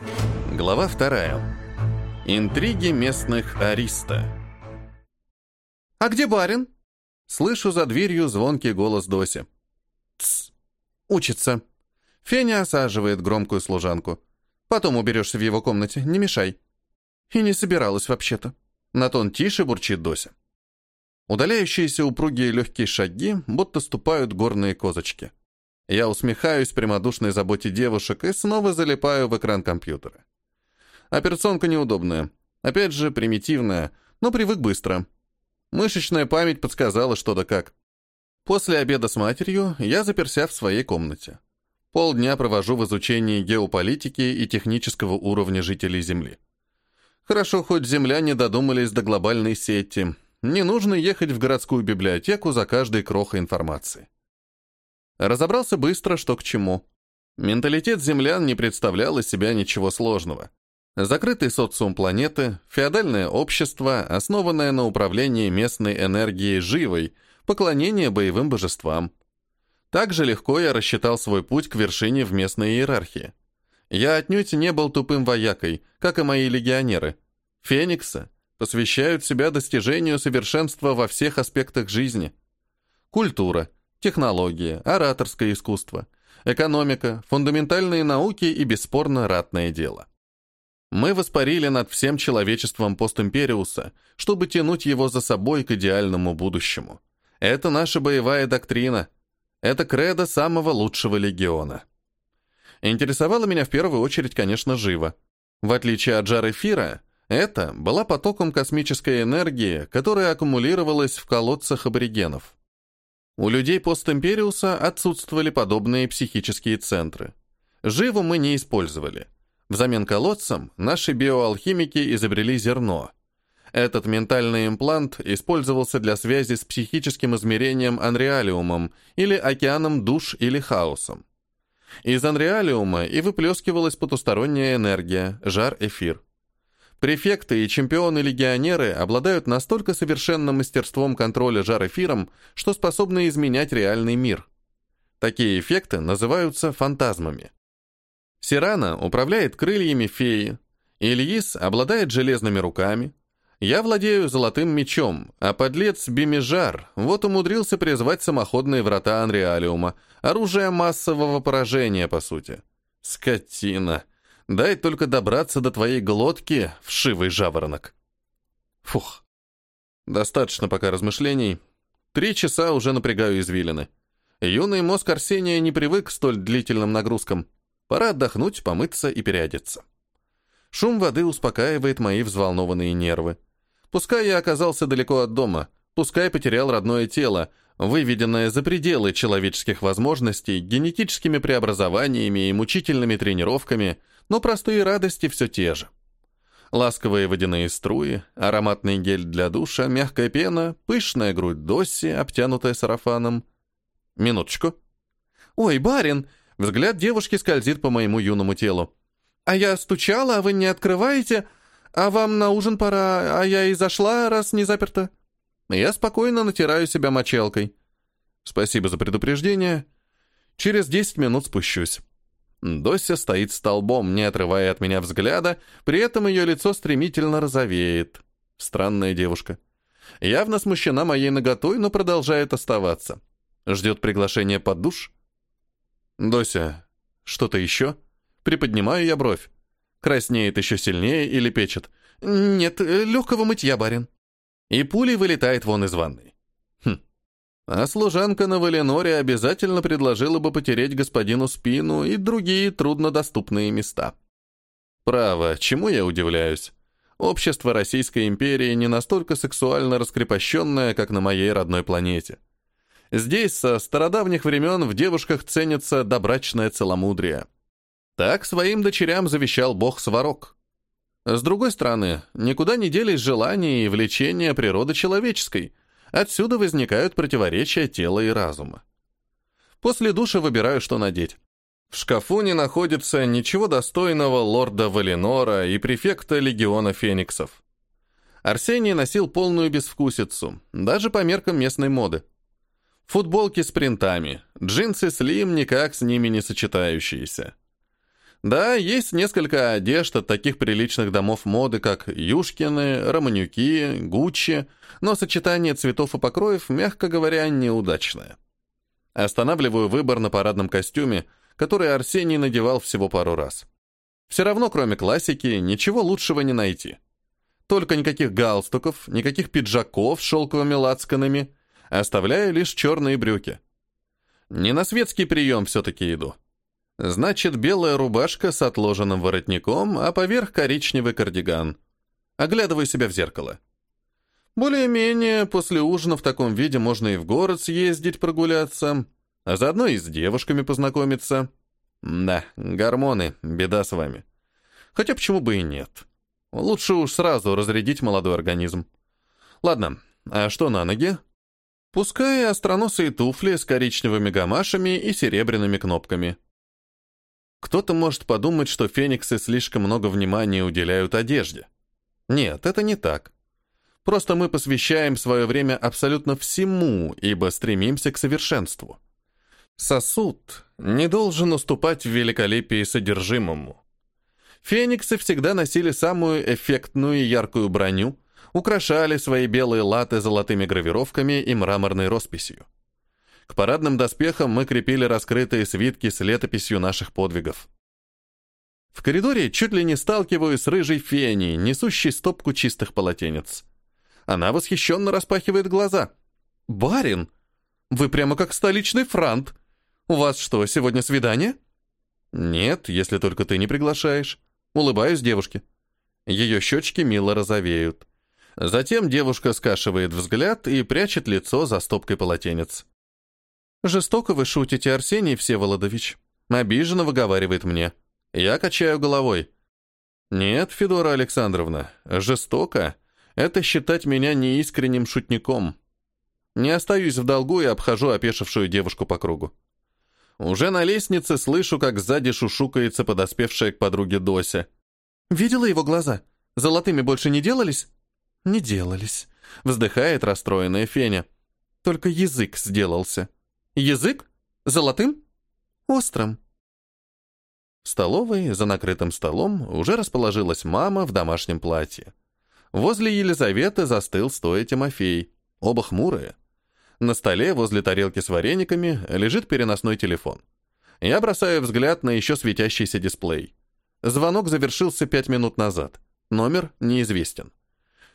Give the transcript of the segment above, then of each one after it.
Глава вторая. Интриги местных Ариста. «А где барин?» Слышу за дверью звонкий голос Доси. «Тсс! Учится!» Феня осаживает громкую служанку. «Потом уберешься в его комнате, не мешай». И не собиралась вообще-то. На тон тише бурчит Дося. Удаляющиеся упругие легкие шаги, будто ступают горные козочки. Я усмехаюсь прямодушной заботе девушек и снова залипаю в экран компьютера. Операционка неудобная. Опять же, примитивная, но привык быстро. Мышечная память подсказала что да как. После обеда с матерью я заперся в своей комнате. Полдня провожу в изучении геополитики и технического уровня жителей Земли. Хорошо, хоть земляне додумались до глобальной сети. Не нужно ехать в городскую библиотеку за каждой крохой информации. Разобрался быстро, что к чему. Менталитет землян не представлял из себя ничего сложного. Закрытый социум планеты, феодальное общество, основанное на управлении местной энергией живой, поклонение боевым божествам. Также легко я рассчитал свой путь к вершине в местной иерархии. Я отнюдь не был тупым воякой, как и мои легионеры. Фениксы посвящают себя достижению совершенства во всех аспектах жизни. Культура, технология, ораторское искусство, экономика, фундаментальные науки и, бесспорно, ратное дело. Мы воспарили над всем человечеством постимпериуса, чтобы тянуть его за собой к идеальному будущему. Это наша боевая доктрина. Это кредо самого лучшего легиона. Интересовало меня в первую очередь, конечно, живо. В отличие от жар эфира, это была потоком космической энергии, которая аккумулировалась в колодцах аборигенов. У людей постимпериуса отсутствовали подобные психические центры. Живу мы не использовали. Взамен колодцам наши биоалхимики изобрели зерно. Этот ментальный имплант использовался для связи с психическим измерением анреалиумом или океаном душ или хаосом. Из анреалиума и выплескивалась потусторонняя энергия, жар-эфир. Префекты и чемпионы-легионеры обладают настолько совершенным мастерством контроля жар-эфиром, что способны изменять реальный мир. Такие эффекты называются фантазмами. Сирана управляет крыльями феи, Ильис обладает железными руками, я владею золотым мечом, а подлец Бимижар вот умудрился призвать самоходные врата Анреалиума, оружие массового поражения, по сути. Скотина. Дай только добраться до твоей глотки, вшивый жаворонок. Фух. Достаточно пока размышлений. Три часа уже напрягаю извилины. Юный мозг Арсения не привык к столь длительным нагрузкам. Пора отдохнуть, помыться и переодеться. Шум воды успокаивает мои взволнованные нервы. Пускай я оказался далеко от дома, пускай потерял родное тело, выведенное за пределы человеческих возможностей генетическими преобразованиями и мучительными тренировками – но простые радости все те же. Ласковые водяные струи, ароматный гель для душа, мягкая пена, пышная грудь Досси, обтянутая сарафаном. Минуточку. «Ой, барин!» Взгляд девушки скользит по моему юному телу. «А я стучала, а вы не открываете? А вам на ужин пора, а я и зашла, раз не заперта». Я спокойно натираю себя мочалкой. Спасибо за предупреждение. Через десять минут спущусь. Дося стоит столбом, не отрывая от меня взгляда, при этом ее лицо стремительно розовеет. Странная девушка. Явно смущена моей наготой, но продолжает оставаться. Ждет приглашения под душ. «Дося, что-то еще?» Приподнимаю я бровь. Краснеет еще сильнее или печет. «Нет, легкого мытья, барин». И пулей вылетает вон из ванной. А служанка на Валеноре обязательно предложила бы потереть господину спину и другие труднодоступные места. Право, чему я удивляюсь? Общество Российской империи не настолько сексуально раскрепощенное, как на моей родной планете. Здесь со стародавних времен в девушках ценится добрачное целомудрие. Так своим дочерям завещал бог Сварог. С другой стороны, никуда не делись желания и влечения природы человеческой – Отсюда возникают противоречия тела и разума. После душа выбираю, что надеть. В шкафу не находится ничего достойного лорда Валенора и префекта легиона фениксов. Арсений носил полную безвкусицу, даже по меркам местной моды. Футболки с принтами, джинсы слим никак с ними не сочетающиеся. Да, есть несколько одежд от таких приличных домов моды, как Юшкины, Романюки, Гуччи, но сочетание цветов и покроев, мягко говоря, неудачное. Останавливаю выбор на парадном костюме, который Арсений надевал всего пару раз. Все равно, кроме классики, ничего лучшего не найти. Только никаких галстуков, никаких пиджаков с шелковыми лацканами, оставляю лишь черные брюки. Не на светский прием все-таки иду. Значит, белая рубашка с отложенным воротником, а поверх коричневый кардиган. Оглядываю себя в зеркало. Более-менее, после ужина в таком виде можно и в город съездить прогуляться, а заодно и с девушками познакомиться. Да, гормоны, беда с вами. Хотя почему бы и нет. Лучше уж сразу разрядить молодой организм. Ладно, а что на ноги? Пускай остроносые туфли с коричневыми гамашами и серебряными кнопками. Кто-то может подумать, что фениксы слишком много внимания уделяют одежде. Нет, это не так. Просто мы посвящаем свое время абсолютно всему, ибо стремимся к совершенству. Сосуд не должен уступать в великолепии содержимому. Фениксы всегда носили самую эффектную и яркую броню, украшали свои белые латы золотыми гравировками и мраморной росписью. К парадным доспехам мы крепили раскрытые свитки с летописью наших подвигов. В коридоре чуть ли не сталкиваюсь с рыжей феней, несущей стопку чистых полотенец. Она восхищенно распахивает глаза. «Барин, вы прямо как столичный франт!» «У вас что, сегодня свидание?» «Нет, если только ты не приглашаешь». Улыбаюсь девушке. Ее щечки мило розовеют. Затем девушка скашивает взгляд и прячет лицо за стопкой полотенец. «Жестоко вы шутите, Арсений Всеволодович», — обиженно выговаривает мне. Я качаю головой. «Нет, Федора Александровна, жестоко — это считать меня неискренним шутником. Не остаюсь в долгу и обхожу опешившую девушку по кругу. Уже на лестнице слышу, как сзади шушукается подоспевшая к подруге Дося. «Видела его глаза? Золотыми больше не делались?» «Не делались», — вздыхает расстроенная Феня. «Только язык сделался». «Язык? Золотым?» «Острым». В столовой, за накрытым столом, уже расположилась мама в домашнем платье. Возле Елизаветы застыл стоя Тимофей, оба хмурые. На столе, возле тарелки с варениками, лежит переносной телефон. Я бросаю взгляд на еще светящийся дисплей. Звонок завершился пять минут назад. Номер неизвестен.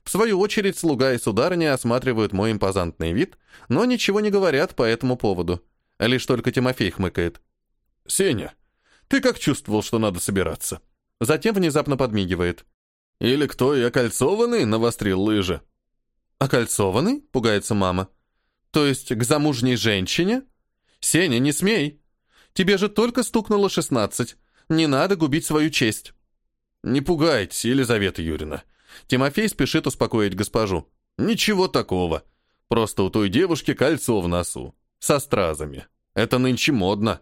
В свою очередь, слуга и сударыня осматривают мой импозантный вид, но ничего не говорят по этому поводу. Лишь только Тимофей хмыкает. «Сеня, ты как чувствовал, что надо собираться?» Затем внезапно подмигивает. «Или кто, я кольцованный?» — навострил лыжи. «Окольцованный?» — пугается мама. То есть к замужней женщине? Сеня, не смей. Тебе же только стукнуло шестнадцать. Не надо губить свою честь. Не пугайтесь, Елизавета Юрьевна. Тимофей спешит успокоить госпожу. Ничего такого. Просто у той девушки кольцо в носу. Со стразами. Это нынче модно.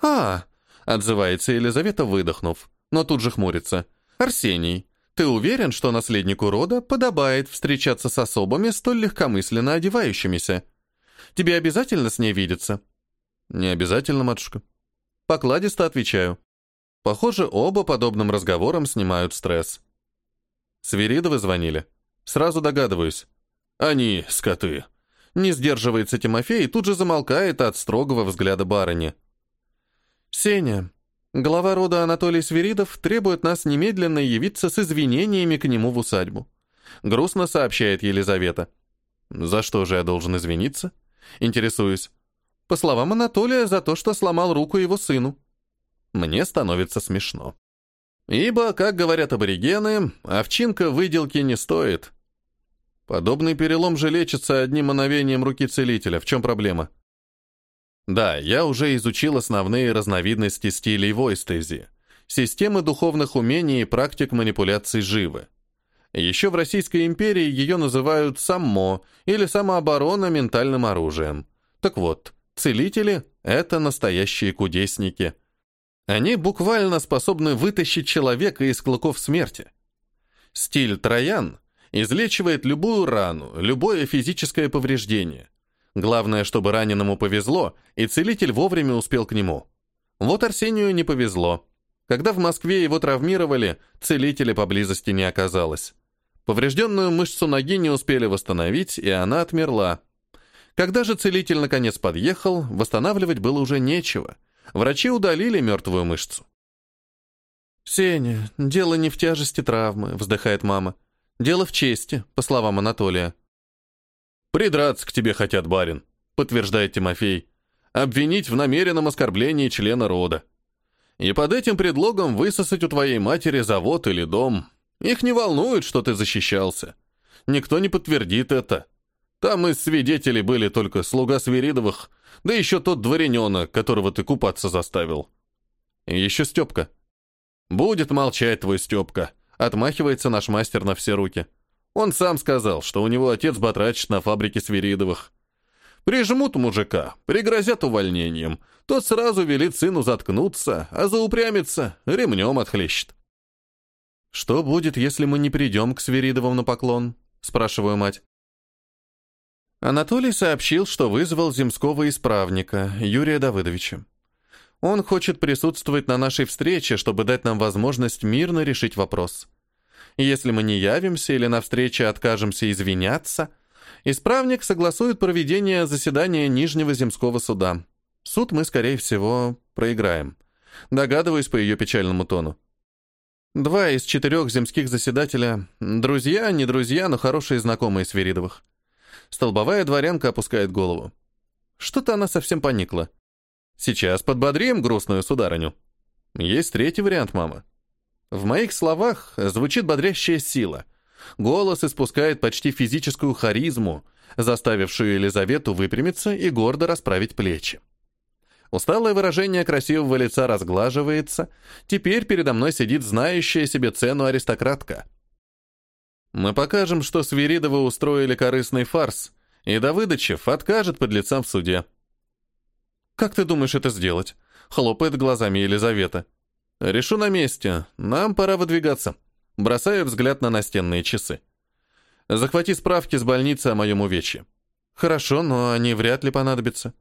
А, отзывается Елизавета, выдохнув, но тут же хмурится. Арсений, ты уверен, что наследнику рода подобает встречаться с особами, столь легкомысленно одевающимися? Тебе обязательно с ней видеться?» «Не обязательно, матушка». Покладисто отвечаю. Похоже, оба подобным разговором снимают стресс. Свиридовы звонили. Сразу догадываюсь. Они, скоты. Не сдерживается Тимофей и тут же замолкает от строгого взгляда барыни. «Сеня, глава рода Анатолий Свиридов требует нас немедленно явиться с извинениями к нему в усадьбу», грустно сообщает Елизавета. «За что же я должен извиниться?» Интересуюсь. По словам Анатолия, за то, что сломал руку его сыну. Мне становится смешно. Ибо, как говорят аборигены, овчинка выделки не стоит. Подобный перелом же лечится одним мановением руки целителя. В чем проблема? Да, я уже изучил основные разновидности стилей войстези, системы духовных умений и практик манипуляций живы. Еще в Российской империи ее называют «саммо» или «самооборона ментальным оружием». Так вот, целители — это настоящие кудесники. Они буквально способны вытащить человека из клыков смерти. Стиль Троян излечивает любую рану, любое физическое повреждение. Главное, чтобы раненому повезло, и целитель вовремя успел к нему. Вот Арсению не повезло. Когда в Москве его травмировали, целителя поблизости не оказалось. Поврежденную мышцу ноги не успели восстановить, и она отмерла. Когда же целитель наконец подъехал, восстанавливать было уже нечего. Врачи удалили мертвую мышцу. «Сеня, дело не в тяжести травмы», — вздыхает мама. «Дело в чести», по словам Анатолия. «Придраться к тебе хотят, барин», — подтверждает Тимофей. «Обвинить в намеренном оскорблении члена рода. И под этим предлогом высосать у твоей матери завод или дом. Их не волнует, что ты защищался. Никто не подтвердит это. Там из свидетелей были только слуга Свиридовых, да еще тот дворяненок, которого ты купаться заставил. И еще Степка. Будет молчать твой Степка, отмахивается наш мастер на все руки. Он сам сказал, что у него отец батрачит на фабрике Свиридовых. Прижмут мужика, пригрозят увольнением. Тот сразу велит сыну заткнуться, а заупрямится, ремнем отхлещет. «Что будет, если мы не придем к Свиридовым на поклон?» — спрашиваю мать. Анатолий сообщил, что вызвал земского исправника, Юрия Давыдовича. Он хочет присутствовать на нашей встрече, чтобы дать нам возможность мирно решить вопрос. Если мы не явимся или на встрече откажемся извиняться, исправник согласует проведение заседания Нижнего земского суда. Суд мы, скорее всего, проиграем. Догадываюсь по ее печальному тону. Два из четырех земских заседателя — друзья, не друзья, но хорошие знакомые Свиридовых. Столбовая дворянка опускает голову. Что-то она совсем поникла. Сейчас подбодрим грустную сударыню. Есть третий вариант, мама. В моих словах звучит бодрящая сила. Голос испускает почти физическую харизму, заставившую Елизавету выпрямиться и гордо расправить плечи. Усталое выражение красивого лица разглаживается. Теперь передо мной сидит знающая себе цену аристократка. Мы покажем, что Свиридовы устроили корыстный фарс, и Давыдычев откажет под лицам в суде. «Как ты думаешь это сделать?» — хлопает глазами Елизавета. «Решу на месте. Нам пора выдвигаться». Бросаю взгляд на настенные часы. «Захвати справки с больницы о моем увечье». «Хорошо, но они вряд ли понадобятся».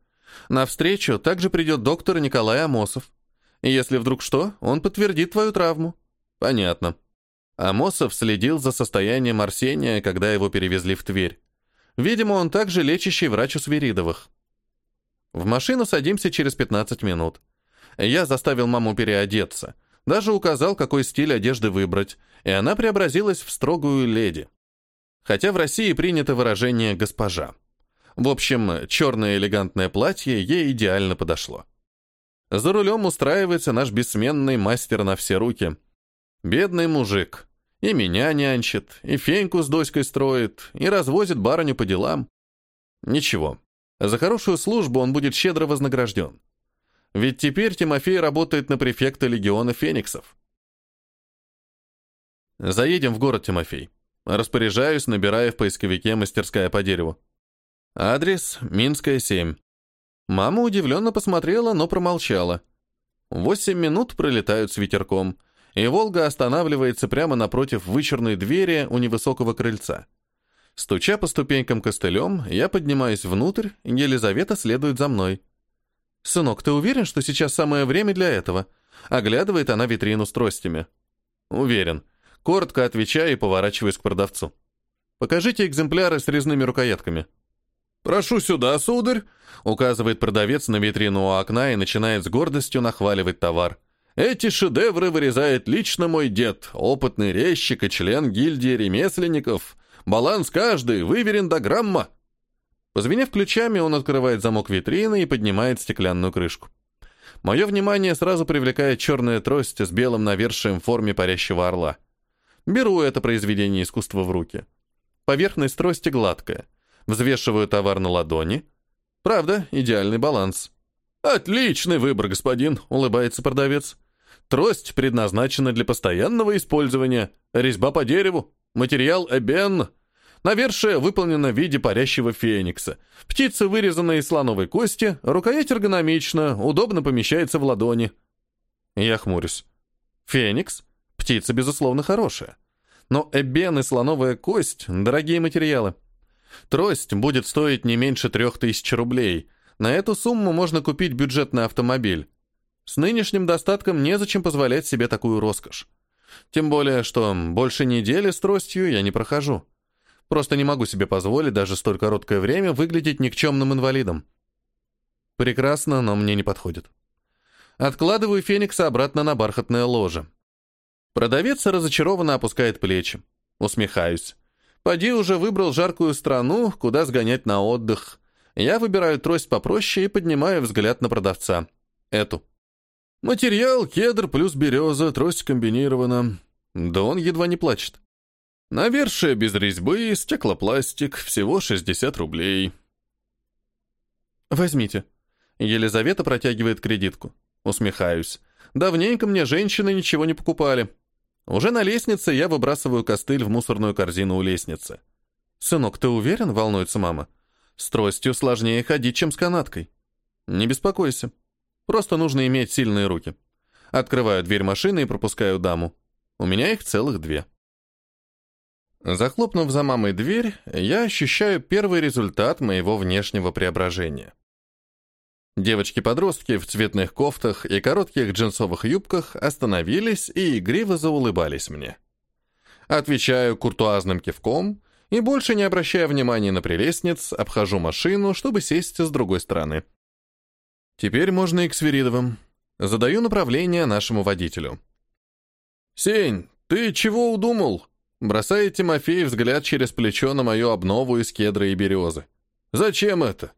На встречу также придет доктор Николай Амосов. Если вдруг что, он подтвердит твою травму. Понятно. Амосов следил за состоянием Арсения, когда его перевезли в Тверь. Видимо, он также лечащий врач у Свиридовых. В машину садимся через 15 минут. Я заставил маму переодеться. Даже указал, какой стиль одежды выбрать, и она преобразилась в строгую леди. Хотя в России принято выражение «госпожа». В общем, черное элегантное платье ей идеально подошло. За рулем устраивается наш бессменный мастер на все руки. Бедный мужик. И меня нянчит, и феньку с доськой строит, и развозит барыню по делам. Ничего. За хорошую службу он будет щедро вознагражден. Ведь теперь Тимофей работает на префекта легиона фениксов. Заедем в город, Тимофей. Распоряжаюсь, набирая в поисковике «Мастерская по дереву». Адрес Минская, 7. Мама удивленно посмотрела, но промолчала. Восемь минут пролетают с ветерком, и «Волга» останавливается прямо напротив вычурной двери у невысокого крыльца. Стуча по ступенькам костылем, я поднимаюсь внутрь, Елизавета следует за мной. «Сынок, ты уверен, что сейчас самое время для этого?» Оглядывает она витрину с тростями. «Уверен». Коротко отвечаю и поворачиваюсь к продавцу. «Покажите экземпляры с резными рукоятками». «Прошу сюда, сударь», — указывает продавец на витрину у окна и начинает с гордостью нахваливать товар. «Эти шедевры вырезает лично мой дед, опытный резчик и член гильдии ремесленников. Баланс каждый, выверен до грамма». Позвенев ключами, он открывает замок витрины и поднимает стеклянную крышку. Мое внимание сразу привлекает черная трость с белым навершием в форме парящего орла. Беру это произведение искусства в руки. Поверхность трости гладкая. Взвешиваю товар на ладони. Правда, идеальный баланс. «Отличный выбор, господин», — улыбается продавец. «Трость предназначена для постоянного использования. Резьба по дереву. Материал эбен. Навершие выполнено в виде парящего феникса. Птица вырезана из слоновой кости, рукоять эргономична, удобно помещается в ладони». Я хмурюсь. «Феникс? Птица, безусловно, хорошая. Но эбен и слоновая кость — дорогие материалы. Трость будет стоить не меньше трех тысяч рублей. На эту сумму можно купить бюджетный автомобиль. С нынешним достатком незачем позволять себе такую роскошь. Тем более, что больше недели с тростью я не прохожу. Просто не могу себе позволить даже столь короткое время выглядеть никчемным инвалидом. Прекрасно, но мне не подходит. Откладываю Феникса обратно на бархатное ложе. Продавец разочарованно опускает плечи. Усмехаюсь. Поди уже выбрал жаркую страну, куда сгонять на отдых. Я выбираю трость попроще и поднимаю взгляд на продавца. Эту. Материал кедр плюс береза, трость комбинирована. Да он едва не плачет. Навершие без резьбы, стеклопластик, всего 60 рублей. Возьмите. Елизавета протягивает кредитку. Усмехаюсь. Давненько мне женщины ничего не покупали. Уже на лестнице я выбрасываю костыль в мусорную корзину у лестницы. «Сынок, ты уверен?» — волнуется мама. «С тростью сложнее ходить, чем с канаткой». «Не беспокойся. Просто нужно иметь сильные руки. Открываю дверь машины и пропускаю даму. У меня их целых две. Захлопнув за мамой дверь, я ощущаю первый результат моего внешнего преображения. Девочки-подростки в цветных кофтах и коротких джинсовых юбках остановились и игриво заулыбались мне. Отвечаю куртуазным кивком и, больше не обращая внимания на прелестниц, обхожу машину, чтобы сесть с другой стороны. Теперь можно и к Свиридовым. Задаю направление нашему водителю. «Сень, ты чего удумал?» Бросает Тимофей взгляд через плечо на мою обнову из кедра и березы. «Зачем это?»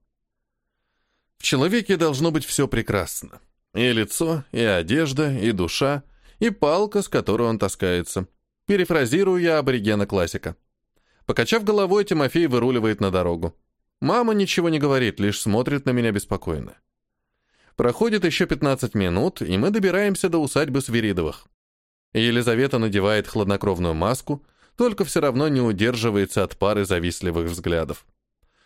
В человеке должно быть все прекрасно. И лицо, и одежда, и душа, и палка, с которой он таскается. Перефразирую я аборигена классика. Покачав головой, Тимофей выруливает на дорогу. Мама ничего не говорит, лишь смотрит на меня беспокойно. Проходит еще 15 минут, и мы добираемся до усадьбы Свиридовых. Елизавета надевает хладнокровную маску, только все равно не удерживается от пары завистливых взглядов.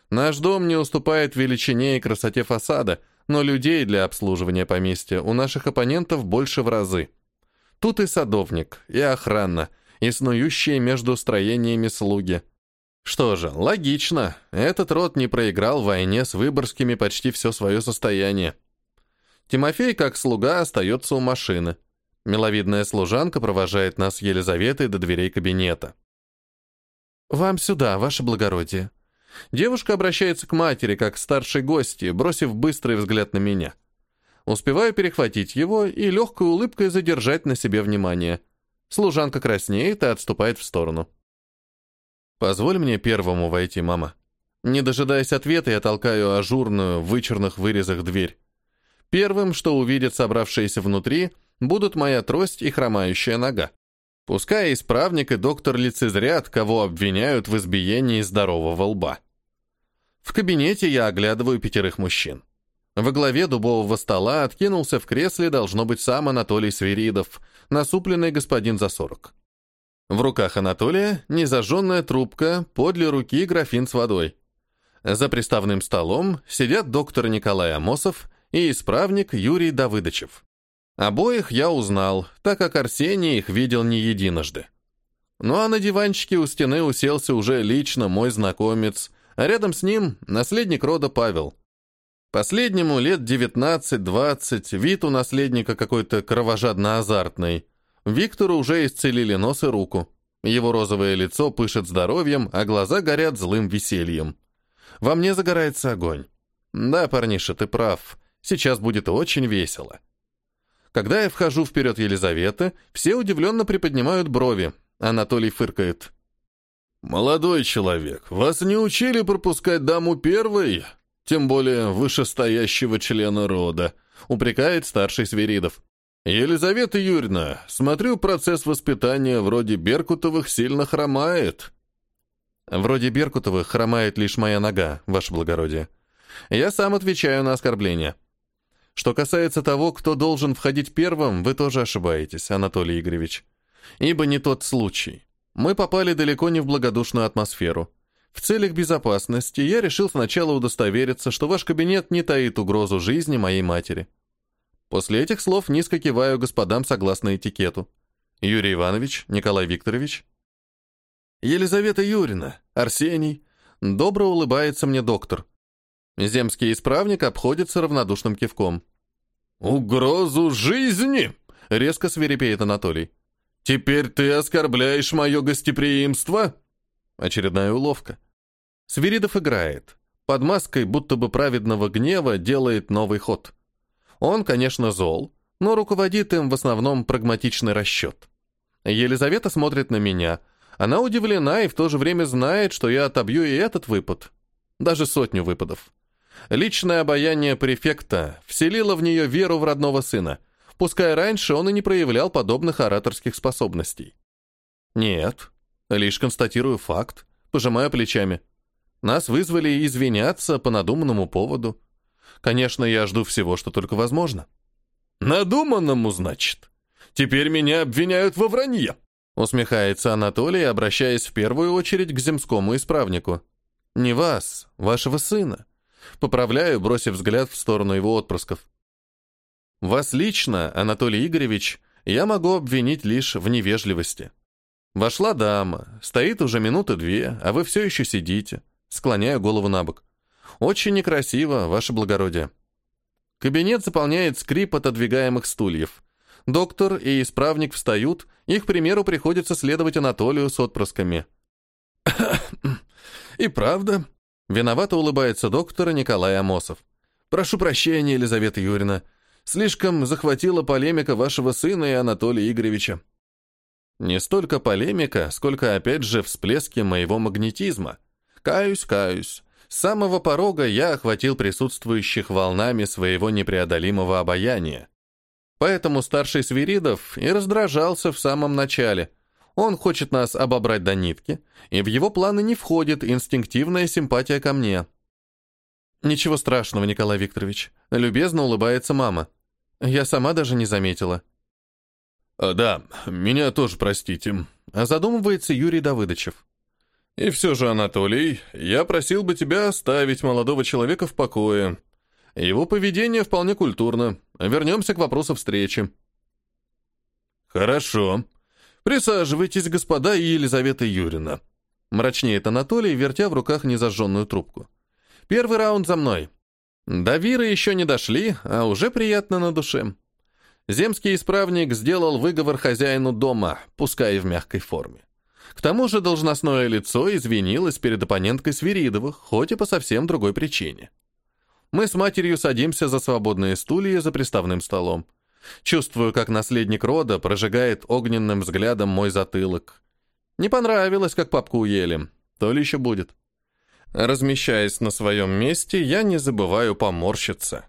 Наш дом не уступает величине и красоте фасада, но людей для обслуживания поместья у наших оппонентов больше в разы. Тут и садовник, и охрана, и снующие между строениями слуги. Что же, логично, этот род не проиграл в войне с Выборгскими почти все свое состояние. Тимофей, как слуга, остается у машины. Миловидная служанка провожает нас Елизаветой до дверей кабинета. «Вам сюда, ваше благородие». Девушка обращается к матери, как к старшей гости, бросив быстрый взгляд на меня. Успеваю перехватить его и легкой улыбкой задержать на себе внимание. Служанка краснеет и отступает в сторону. «Позволь мне первому войти, мама». Не дожидаясь ответа, я толкаю ажурную, в вычурных вырезах дверь. Первым, что увидят собравшиеся внутри, будут моя трость и хромающая нога. Пускай исправник и доктор лицезрят, кого обвиняют в избиении здорового лба. В кабинете я оглядываю пятерых мужчин. Во главе дубового стола откинулся в кресле, должно быть, сам Анатолий Свиридов, насупленный господин за сорок. В руках Анатолия незажженная трубка, подле руки графин с водой. За приставным столом сидят доктор Николай Амосов и исправник Юрий Давыдычев. Обоих я узнал, так как Арсений их видел не единожды. Ну а на диванчике у стены уселся уже лично мой знакомец, а рядом с ним наследник рода Павел. Последнему лет 19-20, вид у наследника какой-то кровожадно-азартный. Виктору уже исцелили нос и руку. Его розовое лицо пышет здоровьем, а глаза горят злым весельем. Во мне загорается огонь. Да, парниша, ты прав. Сейчас будет очень весело. Когда я вхожу вперед Елизаветы, все удивленно приподнимают брови. Анатолий фыркает. «Молодой человек, вас не учили пропускать даму первой, тем более вышестоящего члена рода», упрекает старший Свиридов. «Елизавета Юрьевна, смотрю, процесс воспитания вроде Беркутовых сильно хромает». «Вроде Беркутовых хромает лишь моя нога, ваше благородие. Я сам отвечаю на оскорбление». Что касается того, кто должен входить первым, вы тоже ошибаетесь, Анатолий Игоревич. Ибо не тот случай. Мы попали далеко не в благодушную атмосферу. В целях безопасности я решил сначала удостовериться, что ваш кабинет не таит угрозу жизни моей матери. После этих слов низко киваю господам согласно этикету. Юрий Иванович, Николай Викторович. Елизавета Юрина, Арсений. Добро улыбается мне доктор. Земский исправник обходится равнодушным кивком. «Угрозу жизни!» — резко свирепеет Анатолий. «Теперь ты оскорбляешь мое гостеприимство?» Очередная уловка. Свиридов играет. Под маской будто бы праведного гнева делает новый ход. Он, конечно, зол, но руководит им в основном прагматичный расчет. Елизавета смотрит на меня. Она удивлена и в то же время знает, что я отобью и этот выпад. Даже сотню выпадов. Личное обаяние префекта вселило в нее веру в родного сына, пускай раньше он и не проявлял подобных ораторских способностей. Нет, лишь констатирую факт, пожимая плечами. Нас вызвали извиняться по надуманному поводу. Конечно, я жду всего, что только возможно. «Надуманному, значит? Теперь меня обвиняют во вранье!» Усмехается Анатолий, обращаясь в первую очередь к земскому исправнику. «Не вас, вашего сына». Поправляю, бросив взгляд в сторону его отпрысков. «Вас лично, Анатолий Игоревич, я могу обвинить лишь в невежливости. Вошла дама, стоит уже минуты две, а вы все еще сидите». Склоняю голову на бок. «Очень некрасиво, ваше благородие». Кабинет заполняет скрип отодвигаемых стульев. Доктор и исправник встают, их примеру приходится следовать Анатолию с отпрысками. «И правда?» Виновато улыбается доктор Николай Амосов. «Прошу прощения, Елизавета Юрьевна. Слишком захватила полемика вашего сына и Анатолия Игоревича». Не столько полемика, сколько, опять же, всплески моего магнетизма. Каюсь, каюсь. С самого порога я охватил присутствующих волнами своего непреодолимого обаяния. Поэтому старший Свиридов и раздражался в самом начале. Он хочет нас обобрать до нитки, и в его планы не входит инстинктивная симпатия ко мне. «Ничего страшного, Николай Викторович», — любезно улыбается мама. Я сама даже не заметила. «А, «Да, меня тоже простите», — задумывается Юрий Давыдовичев. «И все же, Анатолий, я просил бы тебя оставить молодого человека в покое. Его поведение вполне культурно. Вернемся к вопросу встречи». «Хорошо. Присаживайтесь, господа и Елизавета Юрина». Мрачнеет Анатолий, вертя в руках незажженную трубку. «Первый раунд за мной. До Виры еще не дошли, а уже приятно на душе». Земский исправник сделал выговор хозяину дома, пускай и в мягкой форме. К тому же должностное лицо извинилось перед оппоненткой Свиридовых, хоть и по совсем другой причине. Мы с матерью садимся за свободные стулья за приставным столом. Чувствую, как наследник рода прожигает огненным взглядом мой затылок. Не понравилось, как папку уели. То ли еще будет. Размещаясь на своем месте, я не забываю поморщиться.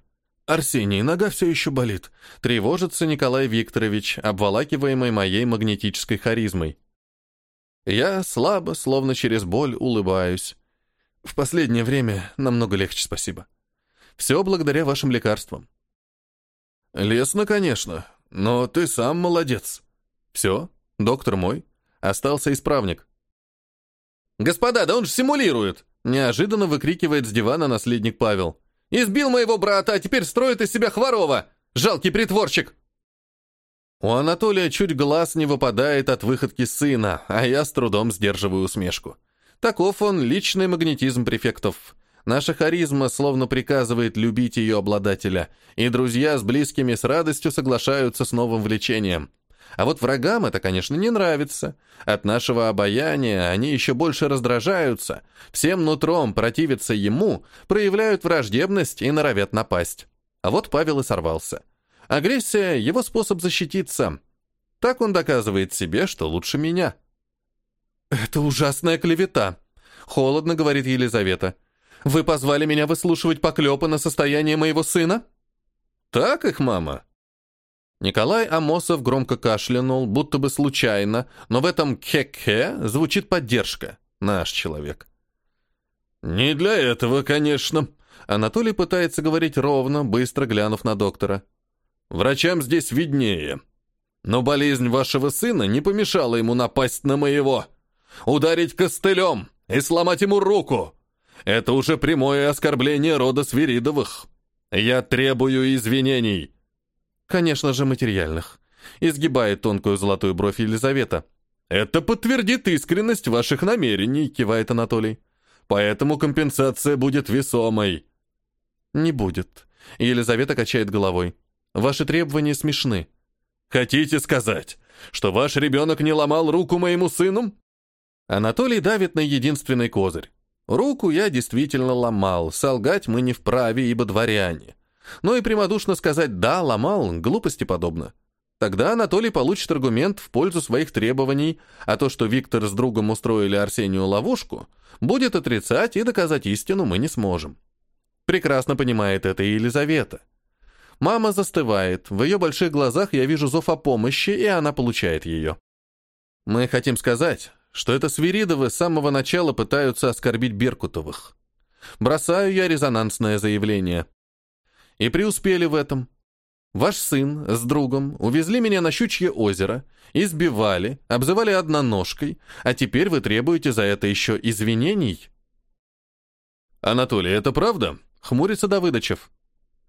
«Арсений, нога все еще болит», — тревожится Николай Викторович, обволакиваемый моей магнетической харизмой. Я слабо, словно через боль, улыбаюсь. В последнее время намного легче, спасибо. Все благодаря вашим лекарствам. Лесно, конечно, но ты сам молодец. Все, доктор мой. Остался исправник. «Господа, да он же симулирует!» Неожиданно выкрикивает с дивана наследник Павел. «Избил моего брата, а теперь строит из себя Хворова! Жалкий притворщик!» У Анатолия чуть глаз не выпадает от выходки сына, а я с трудом сдерживаю усмешку. Таков он личный магнетизм префектов. Наша харизма словно приказывает любить ее обладателя, и друзья с близкими с радостью соглашаются с новым влечением. А вот врагам это, конечно, не нравится. От нашего обаяния они еще больше раздражаются, всем нутром противятся ему, проявляют враждебность и норовят напасть. А вот Павел и сорвался. Агрессия — его способ защититься. Так он доказывает себе, что лучше меня. «Это ужасная клевета», — холодно говорит Елизавета. «Вы позвали меня выслушивать поклепы на состояние моего сына?» «Так их, мама». Николай Амосов громко кашлянул, будто бы случайно, но в этом «ке-ке» звучит поддержка. Наш человек. «Не для этого, конечно». Анатолий пытается говорить ровно, быстро глянув на доктора. Врачам здесь виднее. Но болезнь вашего сына не помешала ему напасть на моего. Ударить костылем и сломать ему руку. Это уже прямое оскорбление рода Свиридовых. Я требую извинений. Конечно же, материальных. Изгибает тонкую золотую бровь Елизавета. Это подтвердит искренность ваших намерений, кивает Анатолий. Поэтому компенсация будет весомой. Не будет. Елизавета качает головой. Ваши требования смешны. Хотите сказать, что ваш ребенок не ломал руку моему сыну? Анатолий давит на единственный козырь. Руку я действительно ломал, солгать мы не вправе, ибо дворяне. Но и прямодушно сказать «да, ломал» глупости подобно. Тогда Анатолий получит аргумент в пользу своих требований, а то, что Виктор с другом устроили Арсению ловушку, будет отрицать и доказать истину мы не сможем. Прекрасно понимает это и Елизавета. Мама застывает, в ее больших глазах я вижу зов о помощи, и она получает ее. Мы хотим сказать, что это Свиридовы с самого начала пытаются оскорбить Беркутовых. Бросаю я резонансное заявление. И преуспели в этом. Ваш сын с другом увезли меня на Щучье озеро, избивали, обзывали одноножкой, а теперь вы требуете за это еще извинений? Анатолий, это правда? Хмурится Давыдычев.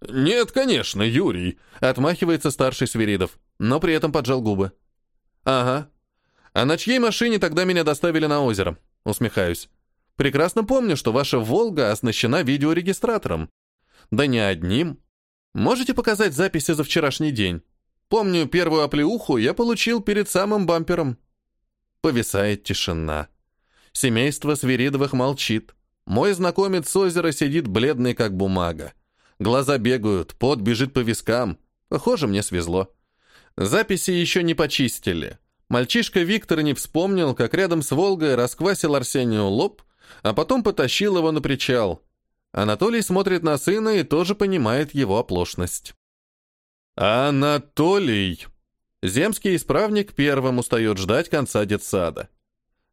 «Нет, конечно, Юрий», — отмахивается старший Свиридов, но при этом поджал губы. «Ага. А на чьей машине тогда меня доставили на озеро?» Усмехаюсь. «Прекрасно помню, что ваша «Волга» оснащена видеорегистратором. Да не одним. Можете показать записи за вчерашний день? Помню, первую оплеуху я получил перед самым бампером». Повисает тишина. Семейство Свиридовых молчит. Мой знакомец с озера сидит бледный, как бумага. Глаза бегают, пот бежит по вискам. Похоже, мне свезло. Записи еще не почистили. Мальчишка Виктор не вспомнил, как рядом с Волгой расквасил Арсению лоб, а потом потащил его на причал. Анатолий смотрит на сына и тоже понимает его оплошность. «Анатолий!» Земский исправник первым устает ждать конца детсада.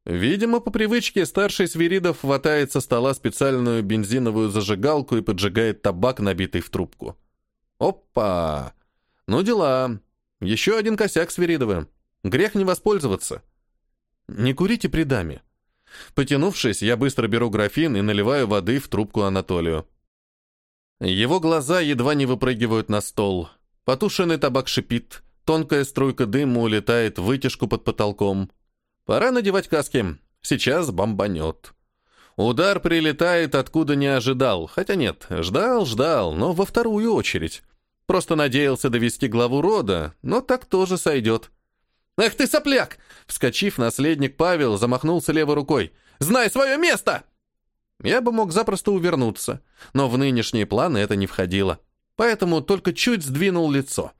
Видимо, по привычке старший Свиридов хватает со стола специальную бензиновую зажигалку и поджигает табак, набитый в трубку. Опа! Ну дела. Еще один косяк Свиридовы. Грех не воспользоваться. Не курите при даме. Потянувшись, я быстро беру графин и наливаю воды в трубку Анатолию. Его глаза едва не выпрыгивают на стол. Потушенный табак шипит, тонкая струйка дыма улетает в вытяжку под потолком. Пора надевать каски. Сейчас бомбанет. Удар прилетает, откуда не ожидал. Хотя нет, ждал, ждал, но во вторую очередь. Просто надеялся довести главу рода, но так тоже сойдет. «Эх ты, сопляк!» Вскочив, наследник Павел замахнулся левой рукой. «Знай свое место!» Я бы мог запросто увернуться, но в нынешние планы это не входило. Поэтому только чуть сдвинул лицо.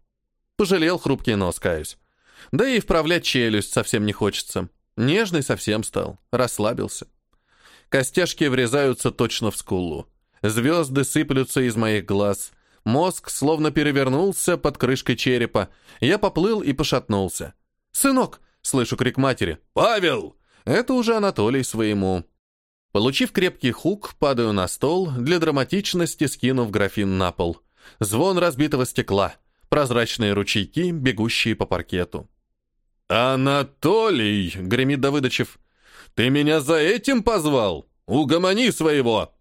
Пожалел хрупкий нос, каюсь. Да и вправлять челюсть совсем не хочется. Нежный совсем стал, расслабился. Костяшки врезаются точно в скулу. Звезды сыплются из моих глаз. Мозг словно перевернулся под крышкой черепа. Я поплыл и пошатнулся. «Сынок!» — слышу крик матери. «Павел!» Это уже Анатолий своему. Получив крепкий хук, падаю на стол, для драматичности скинув графин на пол. Звон разбитого стекла, прозрачные ручейки, бегущие по паркету. «Анатолий!» — гремит Давыдычев. «Ты меня за этим позвал? Угомони своего!»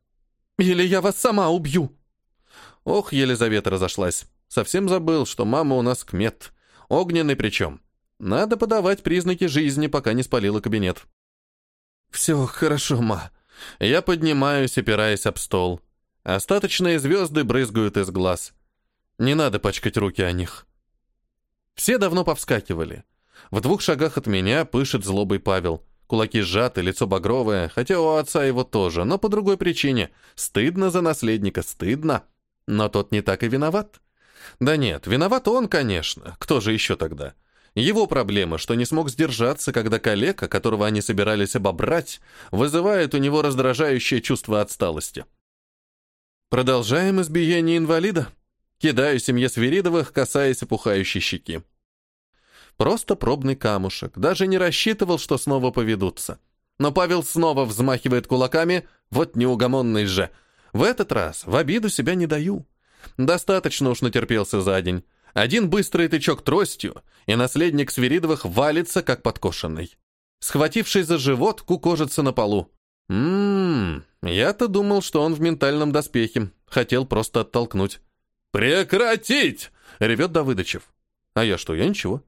«Или я вас сама убью!» Ох, Елизавета разошлась. Совсем забыл, что мама у нас кмет. Огненный причем. Надо подавать признаки жизни, пока не спалила кабинет. «Все хорошо, ма». Я поднимаюсь, опираясь об стол. Остаточные звезды брызгают из глаз. Не надо пачкать руки о них. Все давно повскакивали. В двух шагах от меня пышет злобой Павел. Кулаки сжаты, лицо багровое, хотя у отца его тоже, но по другой причине. Стыдно за наследника, стыдно. Но тот не так и виноват. Да нет, виноват он, конечно. Кто же еще тогда? Его проблема, что не смог сдержаться, когда коллега, которого они собирались обобрать, вызывает у него раздражающее чувство отсталости. Продолжаем избиение инвалида. Кидаю семье Свиридовых, касаясь опухающей щеки. Просто пробный камушек. Даже не рассчитывал, что снова поведутся. Но Павел снова взмахивает кулаками. Вот неугомонный же. В этот раз в обиду себя не даю. Достаточно уж натерпелся за день. Один быстрый тычок тростью, и наследник Свиридовых валится, как подкошенный. Схватившись за живот, кукожится на полу. Ммм, я-то думал, что он в ментальном доспехе. Хотел просто оттолкнуть. «Прекратить!» — ревет Давыдычев. А я что, я ничего.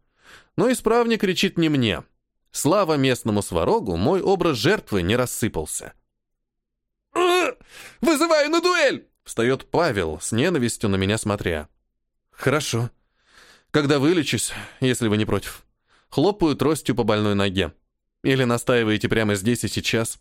Но исправник кричит не мне. Слава местному сварогу, мой образ жертвы не рассыпался. «Вызываю на дуэль!» Встает Павел, с ненавистью на меня смотря. «Хорошо», Когда вылечусь, если вы не против. Хлопаю тростью по больной ноге. Или настаиваете прямо здесь и сейчас.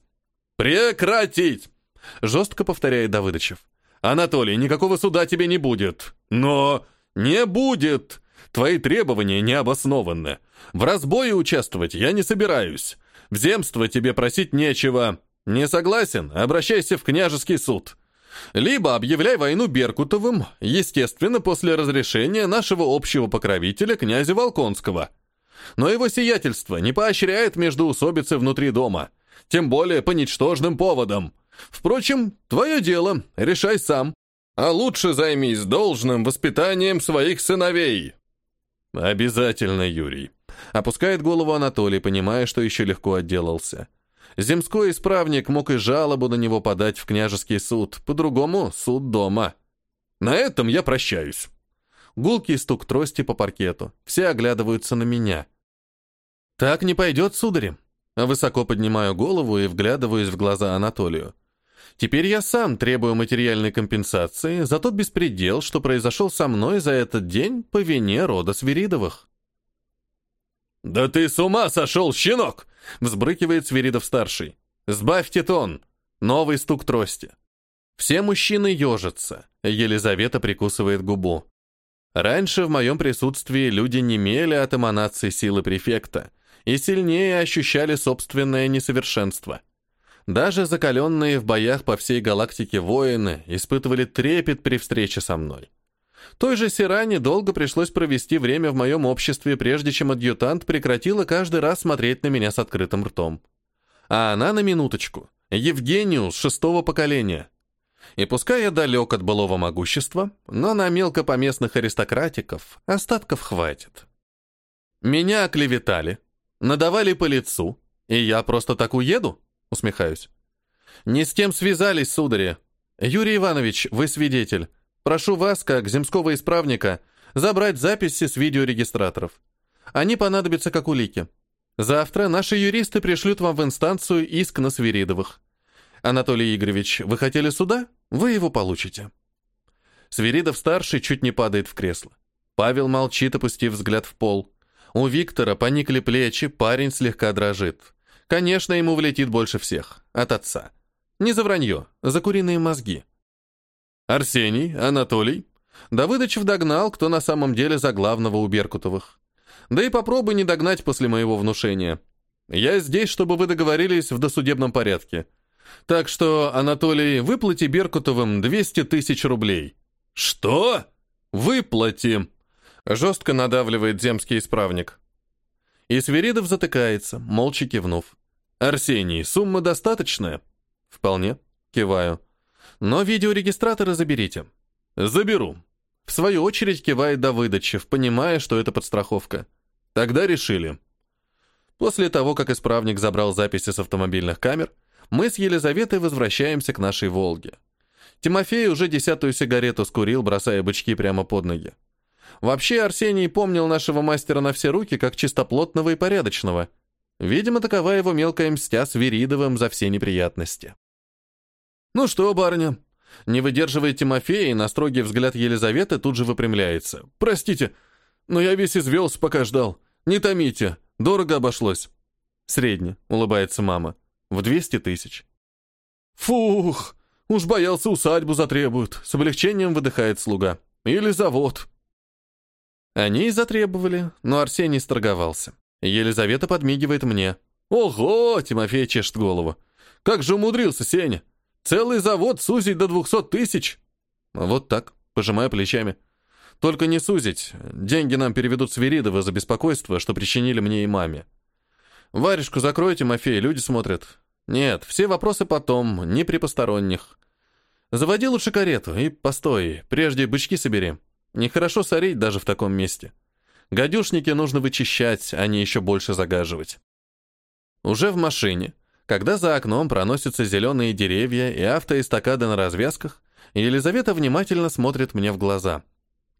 «Прекратить!» — жестко повторяет Давыдычев. «Анатолий, никакого суда тебе не будет. Но не будет! Твои требования не обоснованы. В разбое участвовать я не собираюсь. В земство тебе просить нечего. Не согласен? Обращайся в княжеский суд. Либо объявляй войну Беркутовым, естественно, после разрешения нашего общего покровителя, князя Волконского. Но его сиятельство не поощряет междоусобицы внутри дома, тем более по ничтожным поводам. Впрочем, твое дело, решай сам. А лучше займись должным воспитанием своих сыновей. Обязательно, Юрий. Опускает голову Анатолий, понимая, что еще легко отделался. Земской исправник мог и жалобу на него подать в княжеский суд, по-другому суд дома. На этом я прощаюсь. Гулкий стук трости по паркету. Все оглядываются на меня. Так не пойдет, судари. Высоко поднимаю голову и вглядываюсь в глаза Анатолию. Теперь я сам требую материальной компенсации за тот беспредел, что произошел со мной за этот день по вине рода Свиридовых. «Да ты с ума сошел, щенок!» — взбрыкивает Свиридов-старший. «Сбавьте тон!» Новый стук трости. Все мужчины ежатся. Елизавета прикусывает губу. Раньше в моем присутствии люди не мели от эманации силы префекта и сильнее ощущали собственное несовершенство. Даже закаленные в боях по всей галактике воины испытывали трепет при встрече со мной. Той же Сиране долго пришлось провести время в моем обществе, прежде чем адъютант прекратила каждый раз смотреть на меня с открытым ртом. А она на минуточку. Евгению с шестого поколения. И пускай я далек от былого могущества, но на мелкопоместных аристократиков остатков хватит. Меня оклеветали, надавали по лицу, и я просто так уеду? Усмехаюсь. Не с тем связались, судари. Юрий Иванович, вы свидетель. Прошу вас, как земского исправника, забрать записи с видеорегистраторов. Они понадобятся как улики. Завтра наши юристы пришлют вам в инстанцию иск на Свиридовых. Анатолий Игоревич, вы хотели суда? Вы его получите. Свиридов-старший чуть не падает в кресло. Павел молчит, опустив взгляд в пол. У Виктора поникли плечи, парень слегка дрожит. Конечно, ему влетит больше всех. От отца. Не за вранье, за куриные мозги. Арсений, Анатолий. Давыдычев догнал, кто на самом деле за главного у Беркутовых. Да и попробуй не догнать после моего внушения. Я здесь, чтобы вы договорились в досудебном порядке. Так что, Анатолий, выплати Беркутовым 200 тысяч рублей. Что? Выплати. Жестко надавливает земский исправник. И Свиридов затыкается, молча кивнув. Арсений, сумма достаточная? Вполне. Киваю. Но видеорегистраторы заберите. Заберу. В свою очередь кивает Давыдычев, понимая, что это подстраховка. Тогда решили. После того, как исправник забрал записи с автомобильных камер, мы с Елизаветой возвращаемся к нашей «Волге». Тимофей уже десятую сигарету скурил, бросая бычки прямо под ноги. Вообще Арсений помнил нашего мастера на все руки как чистоплотного и порядочного. Видимо, такова его мелкая мстя с Веридовым за все неприятности. «Ну что, барыня?» Не выдерживает Тимофея, на строгий взгляд Елизаветы тут же выпрямляется. «Простите, но я весь извелся, пока ждал. Не томите, дорого обошлось». «Средне», — улыбается мама. «В двести тысяч». «Фух, уж боялся, усадьбу затребуют», — с облегчением выдыхает слуга. «Или завод». Они и затребовали, но Арсений сторговался. Елизавета подмигивает мне. «Ого!» — Тимофей чешет голову. «Как же умудрился, Сеня! Целый завод сузить до двухсот тысяч. Вот так, пожимая плечами. Только не сузить. Деньги нам переведут Свиридовы за беспокойство, что причинили мне и маме. Варежку закройте, Мафей, люди смотрят. Нет, все вопросы потом, не при посторонних. Заводи лучше карету и постой, прежде бычки собери. Нехорошо сорить даже в таком месте. Гадюшники нужно вычищать, а не еще больше загаживать. Уже в машине когда за окном проносятся зеленые деревья и автоэстакады на развязках, Елизавета внимательно смотрит мне в глаза.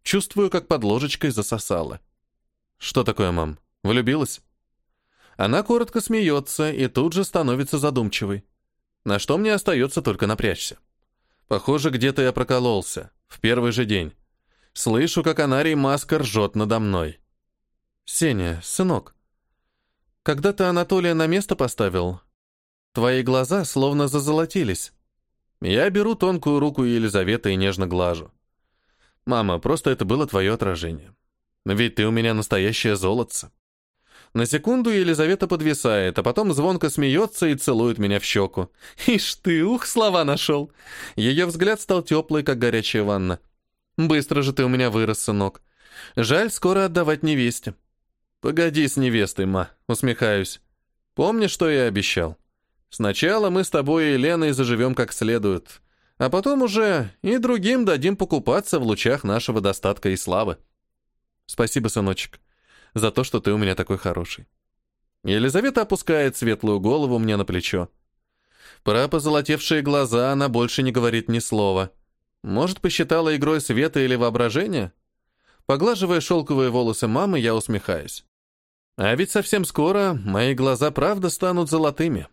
Чувствую, как под ложечкой засосала. «Что такое, мам? Влюбилась?» Она коротко смеется и тут же становится задумчивой. На что мне остается только напрячься. Похоже, где-то я прокололся. В первый же день. Слышу, как Анарий Маска ржет надо мной. «Сеня, сынок, когда ты Анатолия на место поставил, твои глаза словно зазолотились. Я беру тонкую руку Елизаветы и нежно глажу. Мама, просто это было твое отражение. Ведь ты у меня настоящее золотце. На секунду Елизавета подвисает, а потом звонко смеется и целует меня в щеку. Ишь ты, ух, слова нашел. Ее взгляд стал теплый, как горячая ванна. Быстро же ты у меня вырос, сынок. Жаль, скоро отдавать невесте. Погоди с невестой, ма, усмехаюсь. Помни, что я обещал? Сначала мы с тобой и Леной заживем как следует, а потом уже и другим дадим покупаться в лучах нашего достатка и славы. Спасибо, сыночек за то, что ты у меня такой хороший. Елизавета опускает светлую голову мне на плечо. Про позолотевшие глаза она больше не говорит ни слова. Может, посчитала игрой света или воображения? Поглаживая шелковые волосы мамы, я усмехаюсь. А ведь совсем скоро мои глаза правда станут золотыми.